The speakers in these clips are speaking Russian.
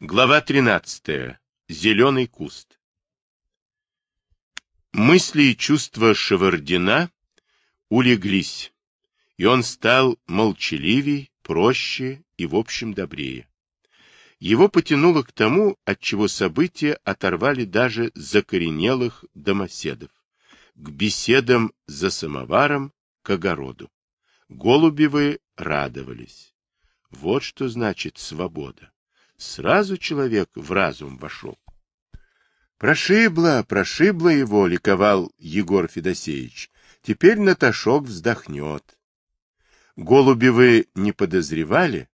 Глава 13. Зеленый куст. Мысли и чувства Шевардина улеглись, и он стал молчаливей, проще и, в общем, добрее. Его потянуло к тому, от чего события оторвали даже закоренелых домоседов, к беседам за самоваром, к огороду. Голубевы радовались. Вот что значит свобода. Сразу человек в разум вошел. Прошибло, прошибло его, ликовал Егор Федосеевич. Теперь Наташок вздохнет. Голубевы не подозревали,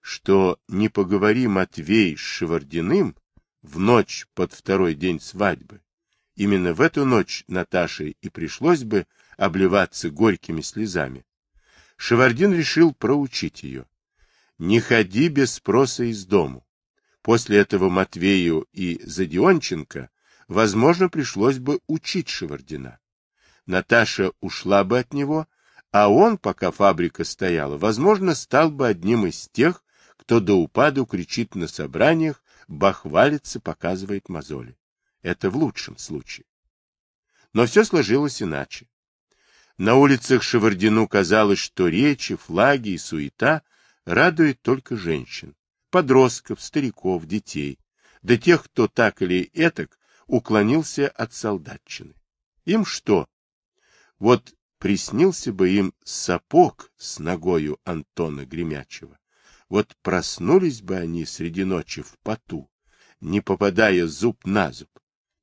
что не поговори Матвей с Шевардиным в ночь под второй день свадьбы. Именно в эту ночь Наташе и пришлось бы обливаться горькими слезами. Шевардин решил проучить ее. Не ходи без спроса из дому. После этого Матвею и Задионченко, возможно, пришлось бы учить Шевардина. Наташа ушла бы от него, а он, пока фабрика стояла, возможно, стал бы одним из тех, кто до упаду кричит на собраниях, бахвалится, показывает мозоли. Это в лучшем случае. Но все сложилось иначе. На улицах Шевардину казалось, что речи, флаги и суета радуют только женщин, подростков, стариков, детей, да тех, кто так или этак уклонился от солдатчины. Им что? Вот приснился бы им сапог с ногою Антона Гремячего. Вот проснулись бы они среди ночи в поту, не попадая зуб на зуб.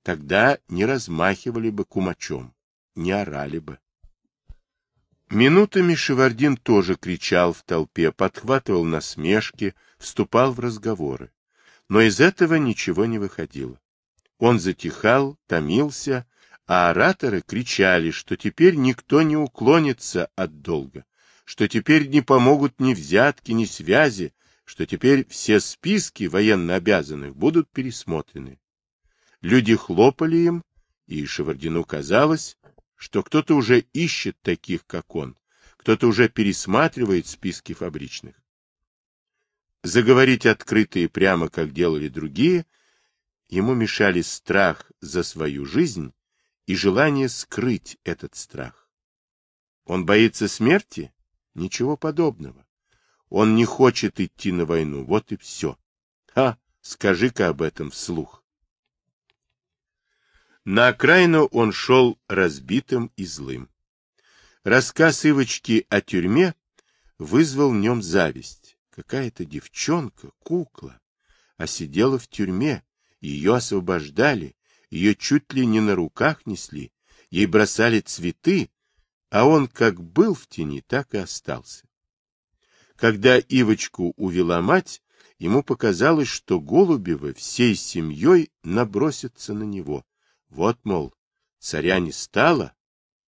Тогда не размахивали бы кумачом, не орали бы. Минутами Шевардин тоже кричал в толпе, подхватывал насмешки, вступал в разговоры. Но из этого ничего не выходило. Он затихал, томился, а ораторы кричали, что теперь никто не уклонится от долга, что теперь не помогут ни взятки, ни связи, что теперь все списки военно обязанных будут пересмотрены. Люди хлопали им, и Шевардину казалось, что кто-то уже ищет таких, как он, кто-то уже пересматривает списки фабричных. Заговорить открыто и прямо, как делали другие, ему мешали страх за свою жизнь и желание скрыть этот страх. Он боится смерти? Ничего подобного. Он не хочет идти на войну, вот и все. Ха, скажи-ка об этом вслух. На окраину он шел разбитым и злым. Рассказ Ивочки о тюрьме вызвал в нем зависть. Какая-то девчонка, кукла, а сидела в тюрьме, ее освобождали, ее чуть ли не на руках несли, ей бросали цветы, а он как был в тени, так и остался. Когда Ивочку увела мать, ему показалось, что Голубевы всей семьей набросятся на него. Вот, мол, царя не стало,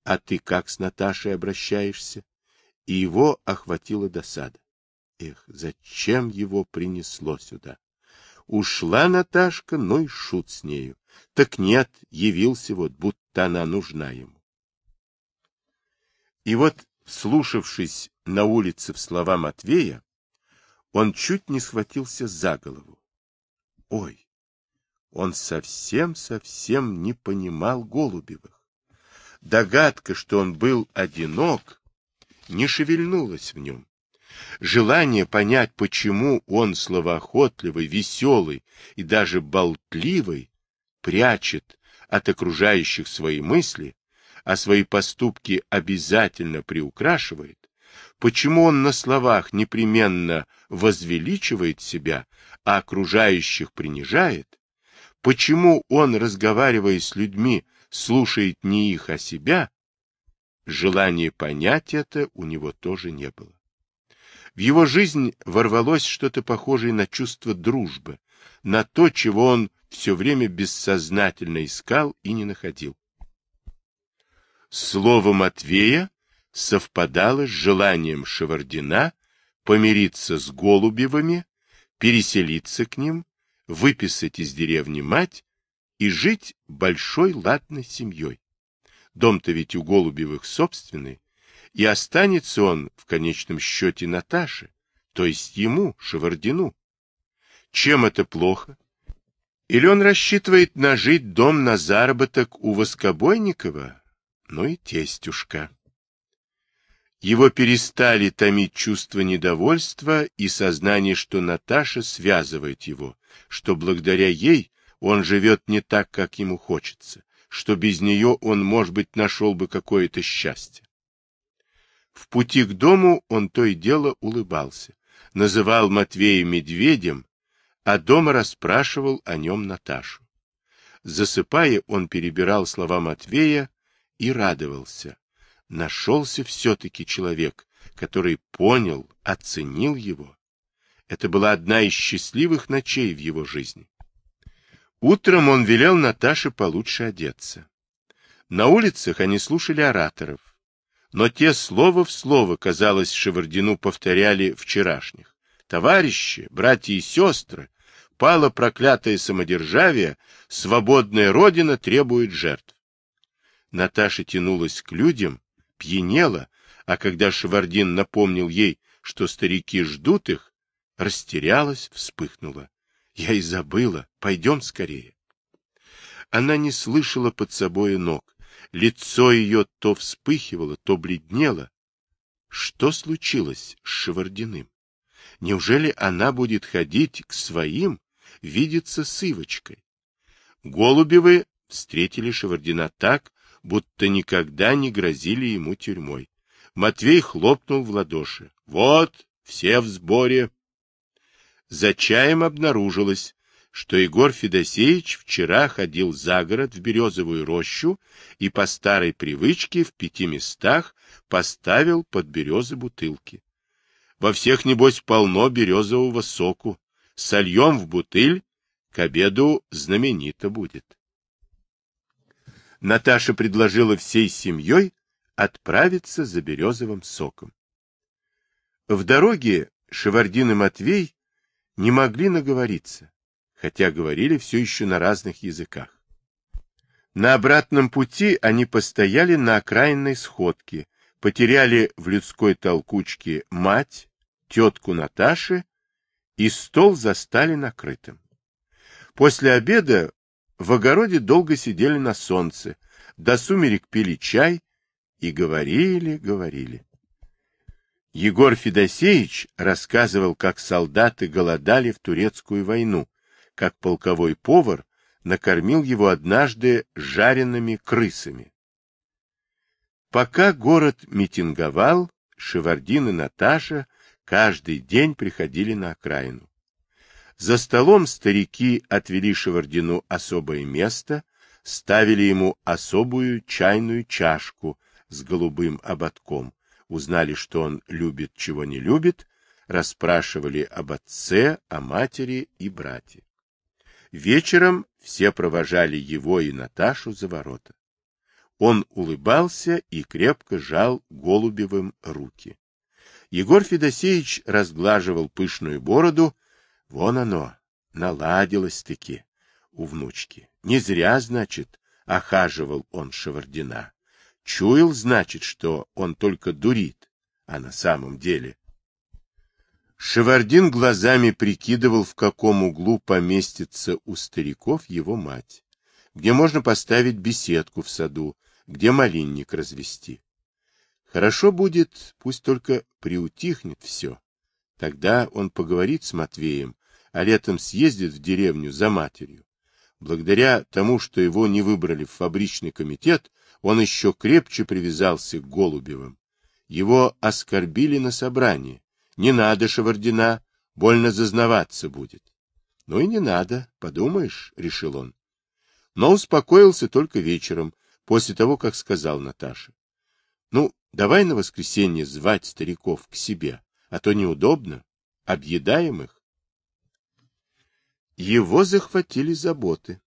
а ты как с Наташей обращаешься? И его охватила досада. Эх, зачем его принесло сюда? Ушла Наташка, ну и шут с нею. Так нет, явился вот, будто она нужна ему. И вот, слушавшись на улице в слова Матвея, он чуть не схватился за голову. Ой, он совсем-совсем не понимал Голубевых. Догадка, что он был одинок, не шевельнулась в нем. Желание понять, почему он словоохотливый, веселый и даже болтливый, прячет от окружающих свои мысли, а свои поступки обязательно приукрашивает, почему он на словах непременно возвеличивает себя, а окружающих принижает, почему он, разговаривая с людьми, слушает не их, а себя, желания понять это у него тоже не было. В его жизнь ворвалось что-то похожее на чувство дружбы, на то, чего он все время бессознательно искал и не находил. Слово Матвея совпадало с желанием Шевардина помириться с Голубевыми, переселиться к ним, выписать из деревни мать и жить большой ладной семьей. Дом-то ведь у Голубевых собственный, и останется он в конечном счете Наташе, то есть ему, Шевардину. Чем это плохо? Или он рассчитывает нажить дом на заработок у Воскобойникова? Ну и тестюшка. Его перестали томить чувство недовольства и сознание, что Наташа связывает его, что благодаря ей он живет не так, как ему хочется, что без нее он, может быть, нашел бы какое-то счастье. В пути к дому он то и дело улыбался, называл Матвея медведем, а дома расспрашивал о нем Наташу. Засыпая, он перебирал слова Матвея и радовался. Нашелся все-таки человек, который понял, оценил его. Это была одна из счастливых ночей в его жизни. Утром он велел Наташе получше одеться. На улицах они слушали ораторов, но те слово в слово, казалось, Шевардину повторяли вчерашних. Товарищи, братья и сестры, пало проклятое самодержавие, свободная родина требует жертв. Наташа тянулась к людям, пьянела, а когда Шевардин напомнил ей, что старики ждут их, растерялась, вспыхнула. Я и забыла. Пойдем скорее. Она не слышала под собой ног. Лицо ее то вспыхивало, то бледнело. Что случилось с Шевардиным? Неужели она будет ходить к своим, видеться с Ивочкой? Голубевы встретили Шевардина так, будто никогда не грозили ему тюрьмой. Матвей хлопнул в ладоши. — Вот, все в сборе. За чаем обнаружилось, что Егор Федосеевич вчера ходил за город в березовую рощу и по старой привычке в пяти местах поставил под березы бутылки. Во всех, небось, полно березового соку. Сольем в бутыль, к обеду знаменито будет. Наташа предложила всей семьей отправиться за березовым соком. В дороге Шевардин и Матвей не могли наговориться, хотя говорили все еще на разных языках. На обратном пути они постояли на окраинной сходке, потеряли в людской толкучке мать, тетку Наташи, и стол застали накрытым. После обеда в огороде долго сидели на солнце, до сумерек пили чай и говорили, говорили. Егор Федосеевич рассказывал, как солдаты голодали в турецкую войну, как полковой повар накормил его однажды жареными крысами. Пока город митинговал, Шевардин и Наташа каждый день приходили на окраину. За столом старики отвели Шевардину особое место, ставили ему особую чайную чашку с голубым ободком, узнали, что он любит, чего не любит, расспрашивали об отце, о матери и брате. Вечером все провожали его и Наташу за ворота. Он улыбался и крепко жал Голубевым руки. Егор Федосеевич разглаживал пышную бороду. Вон оно, наладилось-таки у внучки. Не зря, значит, охаживал он Шевардина. Чуял, значит, что он только дурит, а на самом деле... Шевардин глазами прикидывал, в каком углу поместится у стариков его мать, где можно поставить беседку в саду, где малинник развести. Хорошо будет, пусть только приутихнет все. Тогда он поговорит с Матвеем, а летом съездит в деревню за матерью. Благодаря тому, что его не выбрали в фабричный комитет, он еще крепче привязался к Голубевым. Его оскорбили на собрании. Не надо, Шевардина, больно зазнаваться будет. Ну и не надо, подумаешь, — решил он. Но успокоился только вечером, после того, как сказал Наташе. Ну, давай на воскресенье звать стариков к себе, а то неудобно, объедаем их. Его захватили заботы.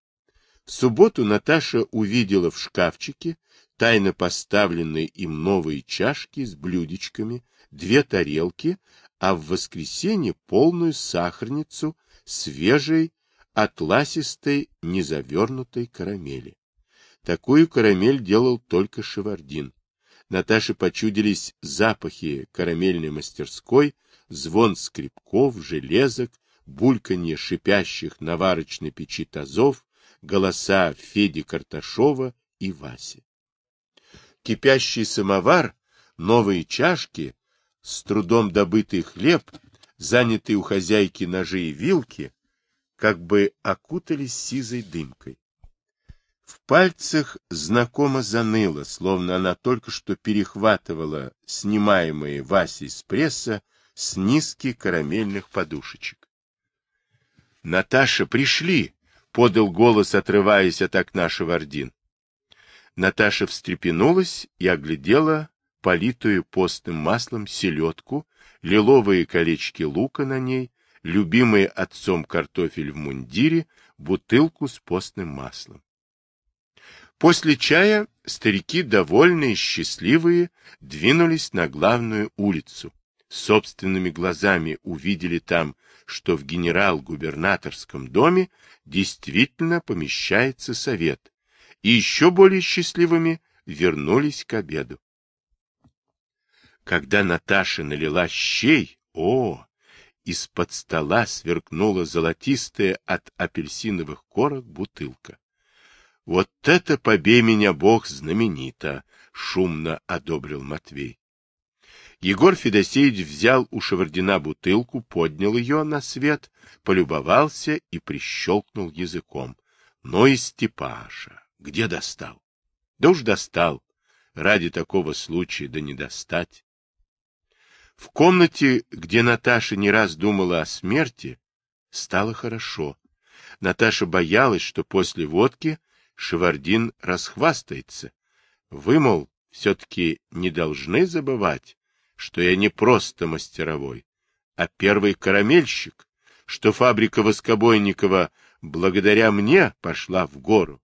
В субботу Наташа увидела в шкафчике тайно поставленные им новые чашки с блюдечками, две тарелки, а в воскресенье полную сахарницу свежей, атласистой, незавернутой карамели. Такую карамель делал только Шевардин. Наташе почудились запахи карамельной мастерской, звон скребков, железок, бульканье шипящих на варочной печи тазов, голоса Феди Карташова и Васи. Кипящий самовар, новые чашки, с трудом добытый хлеб, занятые у хозяйки ножи и вилки, как бы окутались сизой дымкой. В пальцах знакомо заныло, словно она только что перехватывала снимаемые Васей с пресса с низких карамельных подушечек. «Наташа, пришли!» — подал голос, отрываясь от окна Шевардин. Наташа встрепенулась и оглядела политую постным маслом селедку, лиловые колечки лука на ней, любимый отцом картофель в мундире, бутылку с постным маслом. После чая старики, довольные и счастливые, двинулись на главную улицу. Собственными глазами увидели там, что в генерал-губернаторском доме действительно помещается совет, и еще более счастливыми вернулись к обеду. Когда Наташа налила щей, о, из-под стола сверкнула золотистая от апельсиновых корок бутылка. Вот это, побей меня Бог, знаменито! — шумно одобрил Матвей. Егор Федосеевич взял у Шевардина бутылку, поднял ее на свет, полюбовался и прищелкнул языком. Но и Степаша, где достал? Да уж достал. Ради такого случая да не достать. В комнате, где Наташа не раз думала о смерти, стало хорошо. Наташа боялась, что после водки Шевардин расхвастается. Вы, мол, все-таки не должны забывать, что я не просто мастеровой, а первый карамельщик, что фабрика Воскобойникова благодаря мне пошла в гору.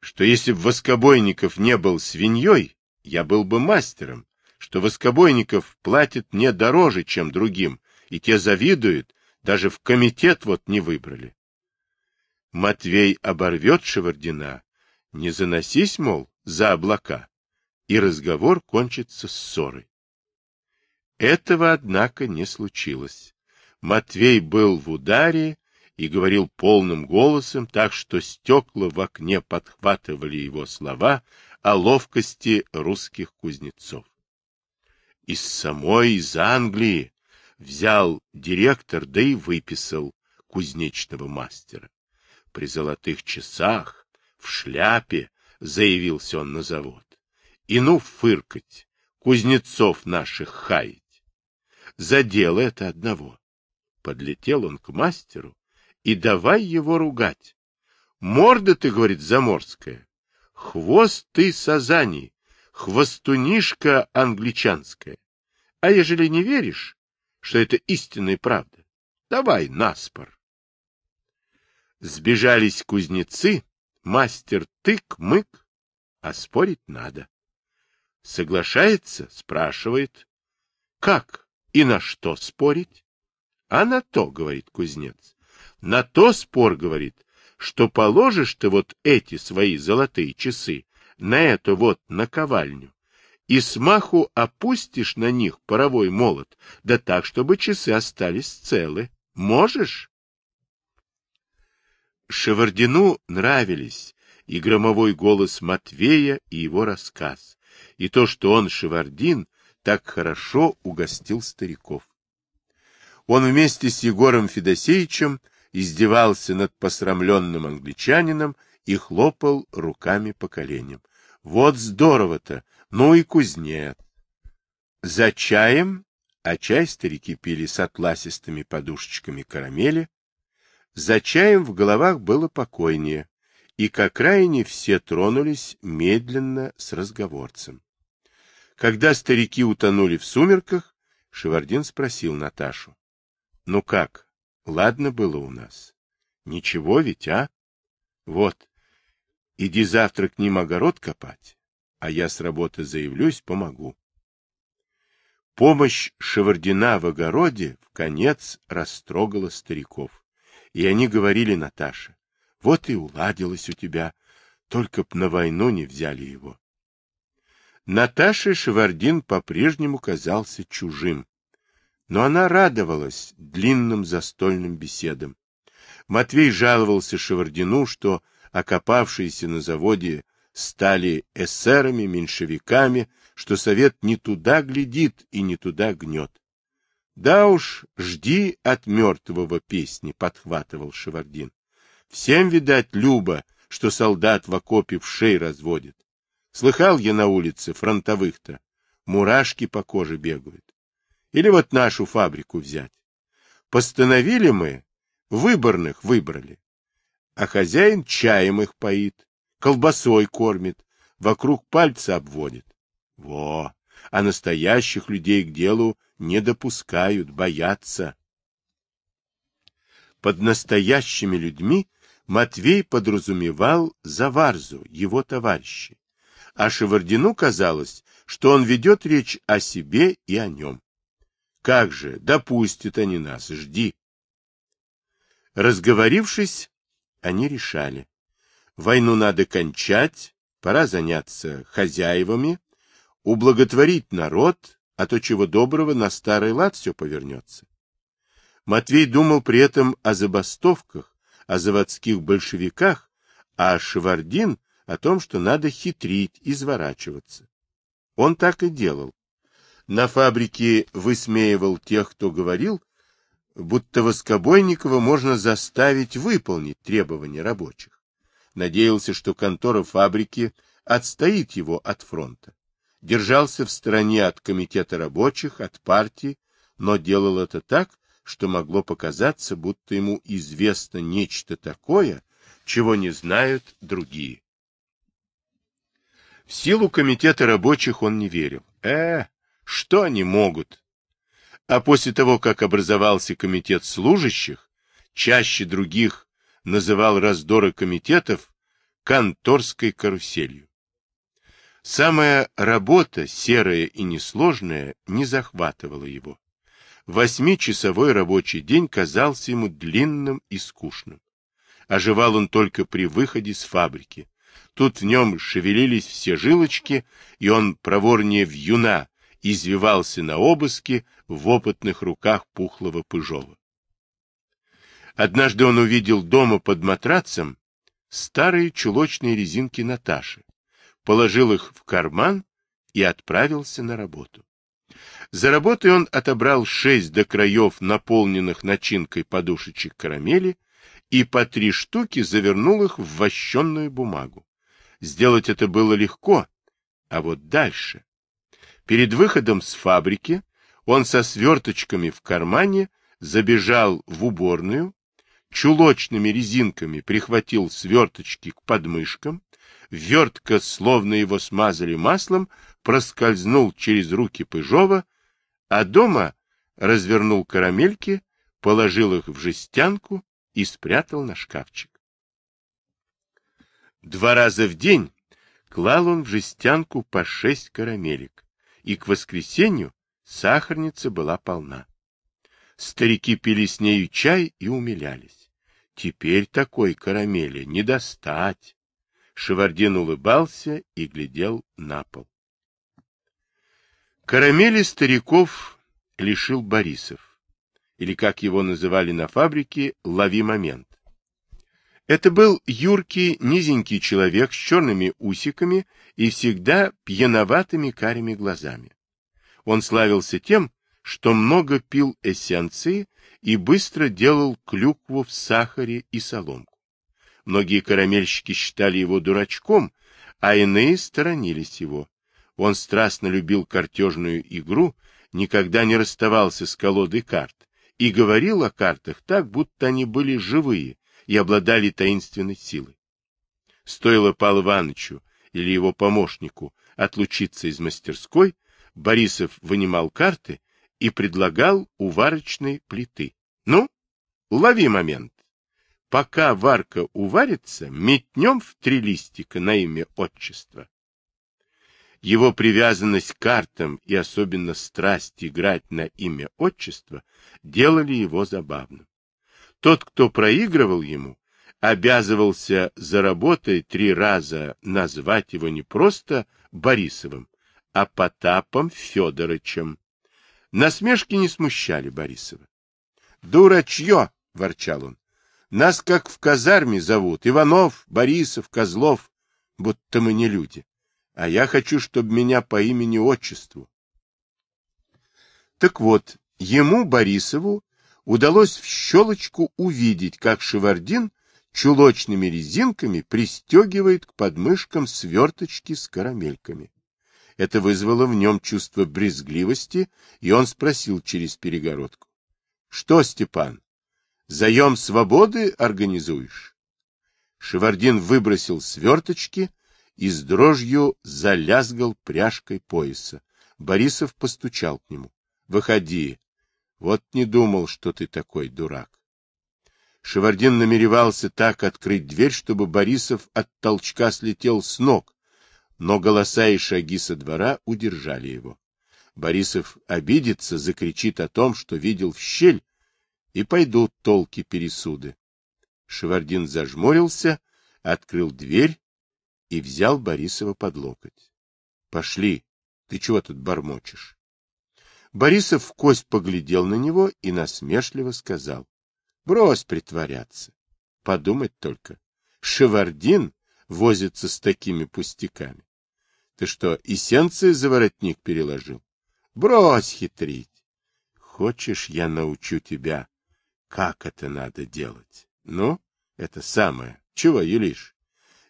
Что если бы Воскобойников не был свиньей, я был бы мастером, что Воскобойников платит мне дороже, чем другим, и те завидуют, даже в комитет вот не выбрали. Матвей оборвет Шевардина, не заносись, мол, за облака, и разговор кончится ссорой. Этого, однако, не случилось. Матвей был в ударе и говорил полным голосом, так что стекла в окне подхватывали его слова о ловкости русских кузнецов. Из самой, из Англии, взял директор, да и выписал кузнечного мастера при золотых часах, в шляпе, заявился он на завод. И ну фыркать, кузнецов наших хаять. За дело это одного. Подлетел он к мастеру и давай его ругать. Морда ты, говорит, заморская, хвост ты сазани, хвостунишка англичанская. А ежели не веришь, что это истинная правда, давай наспор. Сбежались кузнецы, мастер тык-мык, а спорить надо. Соглашается, спрашивает. Как и на что спорить? А на то, говорит кузнец. На то спор, говорит, что положишь ты вот эти свои золотые часы на эту вот наковальню и смаху опустишь на них паровой молот, да так, чтобы часы остались целы. Можешь? Шевардину нравились и громовой голос Матвея, и его рассказ, и то, что он, Шевардин, так хорошо угостил стариков. Он вместе с Егором Федосеевичем издевался над посрамленным англичанином и хлопал руками по коленям. Вот здорово-то! Ну и кузнец! За чаем, а чай старики пили с атласистыми подушечками карамели, за чаем в головах было покойнее, и к окраине все тронулись медленно с разговорцем. Когда старики утонули в сумерках, Шевардин спросил Наташу. — Ну как, ладно было у нас? Ничего ведь, а? Вот, иди завтра к ним огород копать, а я с работы заявлюсь, помогу. Помощь Шевардина в огороде в конец растрогала стариков. И они говорили Наташе, вот и уладилось у тебя, только б на войну не взяли его. Наташе Шевардин по-прежнему казался чужим. но она радовалась длинным застольным беседам. Матвей жаловался Шевардину, что окопавшиеся на заводе стали эсерами, меньшевиками, что совет не туда глядит и не туда гнет. Да уж, жди от мертвого песни, подхватывал Шевардин. Всем, видать, Люба, что солдат в окопе в шей разводит. Слыхал я на улице фронтовых-то, мурашки по коже бегают. Или вот нашу фабрику взять. Постановили мы, выборных выбрали. А хозяин чаем их поит, колбасой кормит, вокруг пальца обводит. Во! А настоящих людей к делу не допускают, боятся. Под настоящими людьми Матвей подразумевал Заварзу, его товарища, а Шевардину казалось, что он ведет речь о себе и о нем. Как же, допустят они нас, жди. Разговорившись, они решали. Войну надо кончать, пора заняться хозяевами, ублаготворить народ, а то чего доброго на старый лад все повернется. Матвей думал при этом о забастовках, о заводских большевиках, а Шевардин о том, что надо хитрить, изворачиваться. Он так и делал. На фабрике высмеивал тех, кто говорил, будто Воскобойникова можно заставить выполнить требования рабочих. Надеялся, что контора фабрики отстоит его от фронта. Держался в стороне от комитета рабочих, от партии, но делал это так, что могло показаться, будто ему известно нечто такое, чего не знают другие. В силу комитета рабочих он не верил. Э, что они могут? А после того, как образовался комитет служащих, чаще других называл раздоры комитетов конторской каруселью. Самая работа, серая и несложная, не захватывала его. Восьмичасовой рабочий день казался ему длинным и скучным. Оживал он только при выходе с фабрики. Тут в нем шевелились все жилочки, и он проворнее вьюна извивался на обыске в опытных руках пухлого Пыжова. Однажды он увидел дома под матрацем старые чулочные резинки Наташи, положил их в карман и отправился на работу. За работой он отобрал шесть до краев наполненных начинкой подушечек карамели и по три штуки завернул их в вощенную бумагу. Сделать это было легко, а вот дальше. Перед выходом с фабрики он со сверточками в кармане забежал в уборную, чулочными резинками прихватил сверточки к подмышкам, вертка, словно его смазали маслом, проскользнул через руки Пыжова а дома развернул карамельки, положил их в жестянку и спрятал на шкафчик. Два раза в день клал он в жестянку по шесть карамелек, и к воскресенью сахарница была полна. Старики пили с нею чай и умилялись. Теперь такой карамели не достать. Шевардин улыбался и глядел на пол. Карамели стариков лишил Борисов, или, как его называли на фабрике, «лови момент». Это был юркий, низенький человек с черными усиками и всегда пьяноватыми карими глазами. Он славился тем, что много пил эссенции и быстро делал клюкву в сахаре и соломку. Многие карамельщики считали его дурачком, а иные сторонились его. Он страстно любил картежную игру, никогда не расставался с колодой карт и говорил о картах так, будто они были живые и обладали таинственной силой. Стоило Павлу Ивановичу или его помощнику отлучиться из мастерской, Борисов вынимал карты и предлагал у варочной плиты. Ну, лови момент. Пока варка уварится, метнем в три листика на имя отчества. Его привязанность к картам и особенно страсть играть на имя отчества делали его забавным. Тот, кто проигрывал ему, обязывался за работой три раза назвать его не просто Борисовым, а Потапом Федоровичем. Насмешки не смущали Борисова. «Дурачье!» — ворчал он. «Нас как в казарме зовут. Иванов, Борисов, Козлов. Будто мы не люди. А я хочу, чтобы меня по имени-отчеству». Так вот, ему, Борисову, удалось в щелочку увидеть, как Шевардин чулочными резинками пристегивает к подмышкам сверточки с карамельками. Это вызвало в нем чувство брезгливости, и он спросил через перегородку. — Что, Степан, заем свободы организуешь? Шевардин выбросил сверточки и с дрожью залязгал пряжкой пояса. Борисов постучал к нему. — Выходи. Вот не думал, что ты такой дурак. Шевардин намеревался так открыть дверь, чтобы Борисов от толчка слетел с ног, но голоса и шаги со двора удержали его. Борисов обидится, закричит о том, что видел в щель, и пойдут толки-пересуды. Шевардин зажмурился, открыл дверь и взял Борисова под локоть. — Пошли, ты чего тут бормочешь? Борисов в кость поглядел на него и насмешливо сказал. Брось притворяться. Подумать только. Шевардин возится с такими пустяками. Ты что, эссенции за воротник переложил? Брось хитрить. Хочешь, я научу тебя, как это надо делать? Ну, это самое. Чего юлишь?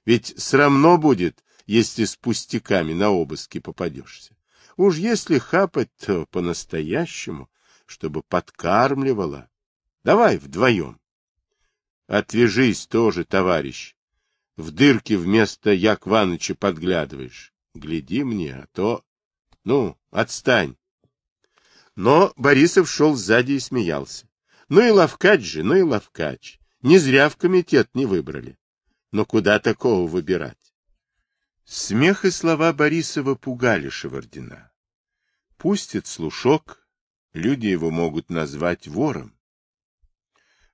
Ведь срамно будет, если с пустяками на обыски попадешься. Уж если хапать, то по-настоящему, чтобы подкармливала, Давай вдвоем. Отвяжись тоже, товарищ. В дырке вместо Як Ваныча подглядываешь. Гляди мне, а то... Ну, отстань. Но Борисов шел сзади и смеялся. Ну и ловкач же, ну и ловкач. Не зря в комитет не выбрали. Но куда такого выбирать? Смех и слова Борисова пугали Шевардина. Пустит слушок, люди его могут назвать вором.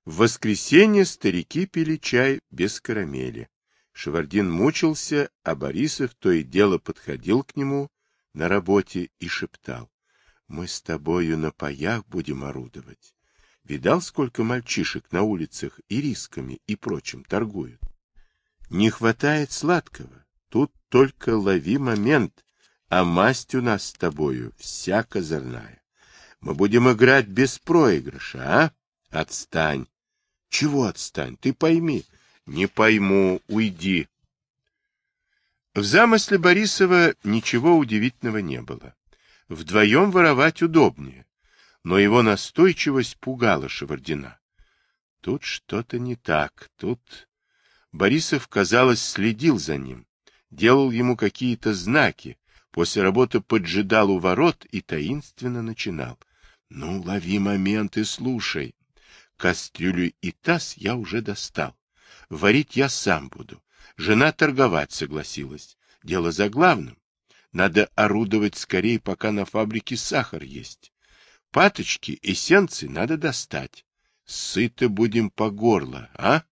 В воскресенье старики пили чай без карамели. Шевардин мучился, а Борисов то и дело подходил к нему на работе и шептал. — Мы с тобою на паях будем орудовать. Видал, сколько мальчишек на улицах и рисками и прочим торгуют? Не хватает сладкого. Тут только лови момент, а масть у нас с тобою вся козырная. Мы будем играть без проигрыша, а? Отстань. Чего отстань? Ты пойми. Не пойму, уйди. В замысле Борисова ничего удивительного не было. Вдвоем воровать удобнее, но его настойчивость пугала Шевардина. Тут что-то не так, тут... Борисов, казалось, следил за ним, делал ему какие-то знаки, после работы поджидал у ворот и таинственно начинал. — Ну, лови момент и слушай. Кастрюлю и таз я уже достал. Варить я сам буду. Жена торговать согласилась. Дело за главным. Надо орудовать скорее, пока на фабрике сахар есть. Паточки, эссенции надо достать. Сыто будем по горло, а?